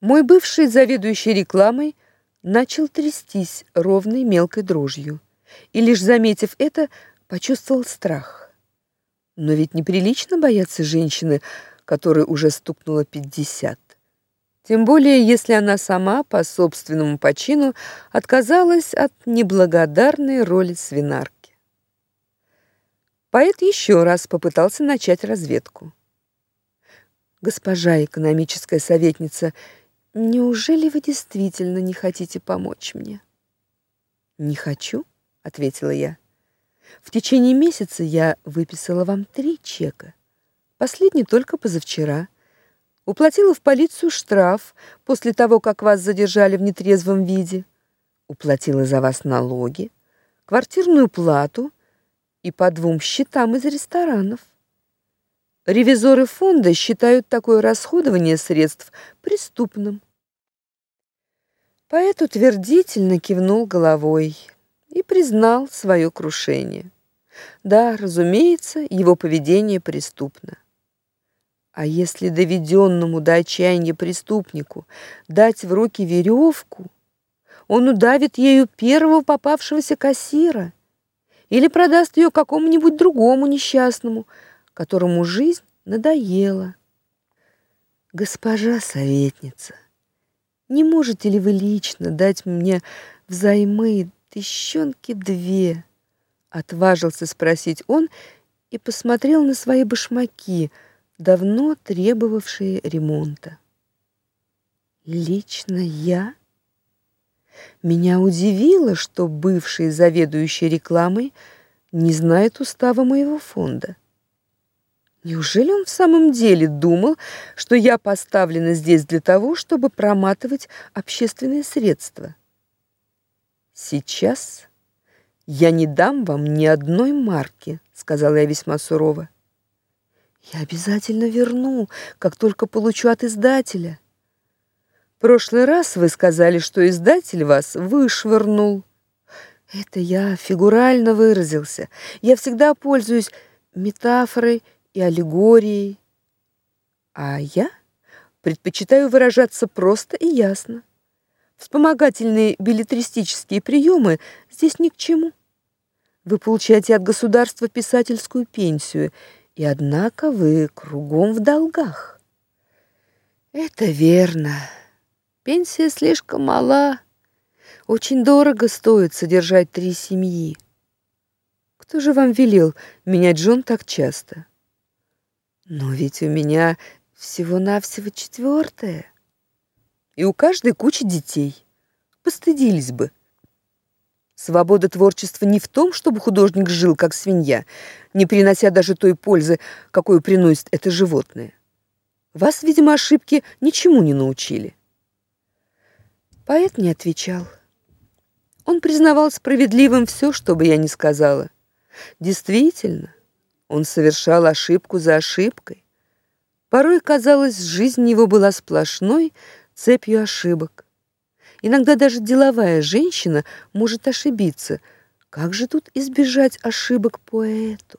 Мой бывший заведующий рекламой начал трястись ровной мелкой дрожью, и лишь заметив это, почувствовал страх. Но ведь неприлично бояться женщины, которой уже стукнуло пятьдесят. Тем более, если она сама по собственному почину отказалась от неблагодарной роли свинарки. Поэт еще раз попытался начать разведку. Госпожа экономическая советница, неужели вы действительно не хотите помочь мне? Не хочу, ответила я. В течение месяца я выписала вам три чека. Последний только позавчера уплатила в полицию штраф после того, как вас задержали в нетрезвом виде, уплатила за вас налоги, квартирную плату и по двум счетам из ресторанов. Ревизоры фонда считают такое расходование средств преступным. Поэт утвердительно кивнул головой и признал свое крушение. Да, разумеется, его поведение преступно. А если доведенному до отчаяния преступнику дать в руки веревку, он удавит ею первого попавшегося кассира или продаст ее какому-нибудь другому несчастному, которому жизнь надоела. Госпожа советница, не можете ли вы лично дать мне взаймы тыщенки две? Отважился спросить он и посмотрел на свои башмаки – давно требовавшие ремонта. Лично я меня удивило, что бывший заведующий рекламой не знает устава моего фонда. Неужели он в самом деле думал, что я поставлена здесь для того, чтобы проматывать общественные средства? Сейчас я не дам вам ни одной марки, сказала я весьма сурово. Я обязательно верну, как только получу от издателя. Прошлый раз вы сказали, что издатель вас вышвырнул. Это я фигурально выразился. Я всегда пользуюсь метафорой и аллегорией. А я предпочитаю выражаться просто и ясно. Вспомогательные билетристические приемы здесь ни к чему. Вы получаете от государства писательскую пенсию – и однако вы кругом в долгах. Это верно. Пенсия слишком мала. Очень дорого стоит содержать три семьи. Кто же вам велел менять жен так часто? Но ведь у меня всего-навсего четвертая. И у каждой куча детей. Постыдились бы. Свобода творчества не в том, чтобы художник жил как свинья, не принося даже той пользы, какую приносит это животное. Вас, видимо, ошибки ничему не научили. Поэт не отвечал. Он признавал справедливым все, что бы я ни сказала. Действительно, он совершал ошибку за ошибкой. Порой казалось, жизнь его была сплошной цепью ошибок. Иногда даже деловая женщина может ошибиться. Как же тут избежать ошибок поэту?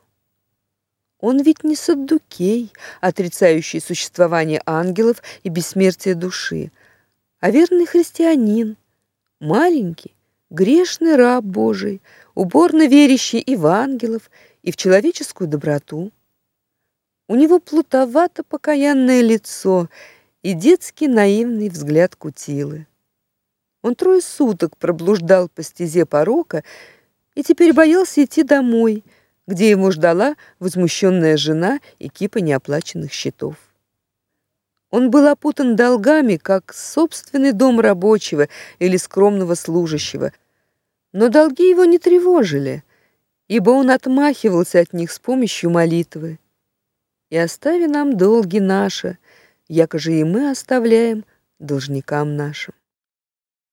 Он ведь не саддукей, отрицающий существование ангелов и бессмертие души, а верный христианин, маленький, грешный раб Божий, уборно верящий и в ангелов, и в человеческую доброту. У него плутовато покаянное лицо и детский наивный взгляд кутилы. Он трое суток проблуждал по стезе порока и теперь боялся идти домой, где его ждала возмущенная жена и кипа неоплаченных счетов. Он был опутан долгами, как собственный дом рабочего или скромного служащего, но долги его не тревожили, ибо он отмахивался от них с помощью молитвы. И остави нам долги наши, якоже и мы оставляем должникам нашим.